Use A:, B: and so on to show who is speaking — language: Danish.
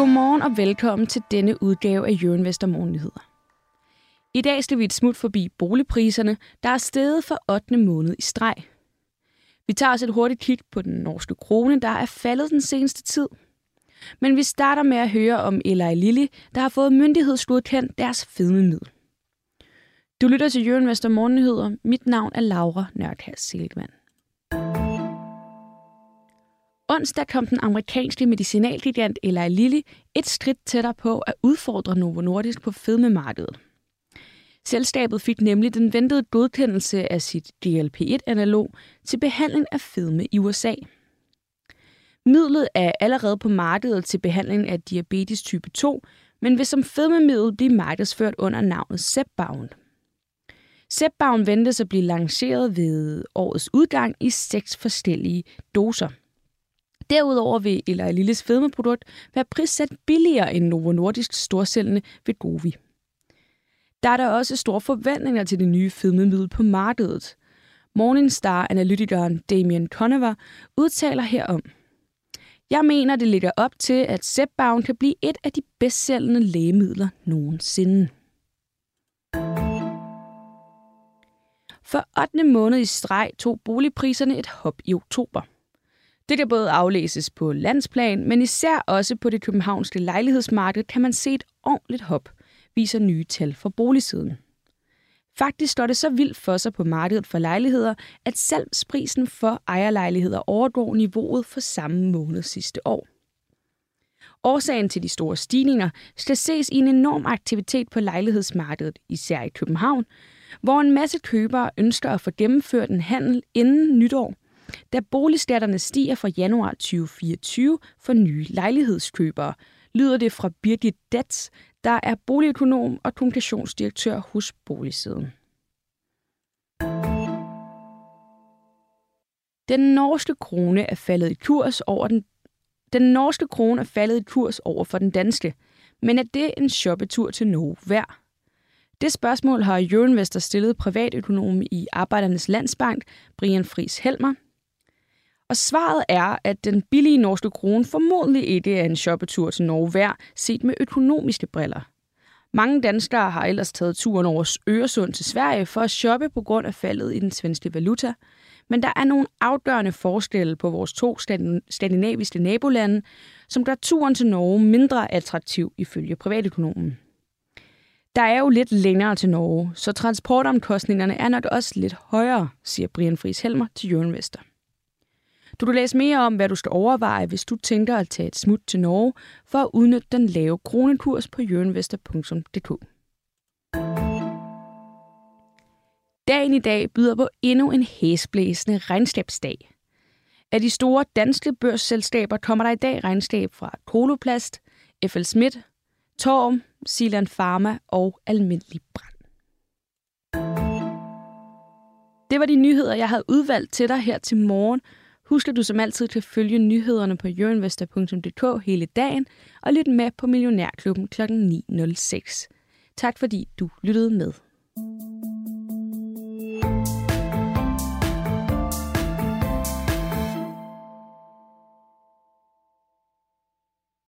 A: Godmorgen og velkommen til denne udgave af Jørgen Vester Morgennyheder. I dag skal vi et smut forbi boligpriserne, der er steget for 8. måned i streg. Vi tager os et hurtigt kig på den norske krone, der er faldet den seneste tid. Men vi starter med at høre om Eli Lilly, der har fået myndighedsgodkendt deres fedmemiddel. Du lytter til Jørgen Vester Morgennyheder. Mit navn er Laura Nørkær Seligman. Onsdag kom den amerikanske medicinalgigant Eli Lilly et skridt tættere på at udfordre Novo Nordisk på fedmemarkedet. Selskabet fik nemlig den ventede godkendelse af sit GLP-1-analog til behandling af fedme i USA. Midlet er allerede på markedet til behandling af diabetes type 2, men vil som fedmemiddel blive markedsført under navnet Zepbound. Zepbound ventes at blive lanceret ved årets udgang i seks forskellige doser. Derudover vil Eli Lilles fedmeprodukt være prissat billigere end Novo Nordisk storsælgende Vegovi. Der er der også store forventninger til det nye fedmemiddel på markedet. Morningstar-analytikeren Damien Conover udtaler herom. Jeg mener, det ligger op til, at Zepbound kan blive et af de bedst sælgende lægemidler nogensinde. For 8. måned i streg tog boligpriserne et hop i oktober. Det kan både aflæses på landsplan, men især også på det københavnske lejlighedsmarked kan man se et ordentligt hop, viser nye tal for boligsiden. Faktisk står det så vildt for sig på markedet for lejligheder, at salgsprisen for ejerlejligheder overgår niveauet for samme måned sidste år. Årsagen til de store stigninger skal ses i en enorm aktivitet på lejlighedsmarkedet, især i København, hvor en masse købere ønsker at få gennemført en handel inden nytår, da boligskatterne stiger fra januar 2024 for nye lejlighedskøbere, lyder det fra Birgit Dats, der er boligøkonom og kommunikationsdirektør hos Boligsiden. Den norske krone er faldet i kurs over den den norske krone er faldet i kurs over for den danske, men er det en shoppetur til Norge værd? Det spørgsmål har Euroinvestor stillet privatøkonom i Arbejdernes Landsbank, Brian Fris Helmer. Og svaret er, at den billige norske krone formodentlig ikke er en shoppetur til Norge værd, set med økonomiske briller. Mange danskere har ellers taget turen over Øresund til Sverige for at shoppe på grund af faldet i den svenske valuta. Men der er nogle afgørende forskelle på vores to skandinaviske nabolande, som gør turen til Norge mindre attraktiv ifølge privatøkonomen. Der er jo lidt længere til Norge, så transportomkostningerne er nok også lidt højere, siger Brian Friis Helmer til Jørgen Vester. Du kan læse mere om, hvad du skal overveje, hvis du tænker at tage et smut til Norge for at udnytte den lave kronekurs på jørenvester.dk. Dagen i dag byder på endnu en hæsblæsende regnskabsdag. Af de store danske børsselskaber kommer der i dag regnskab fra Koloplast, FL Schmidt, Torm, Silan Pharma og Almindelig Brand. Det var de nyheder, jeg havde udvalgt til dig her til morgen. Husk, at du som altid kan følge nyhederne på jørinvestor.dk hele dagen og lytte med på Millionærklubben kl. 9.06. Tak fordi du lyttede med.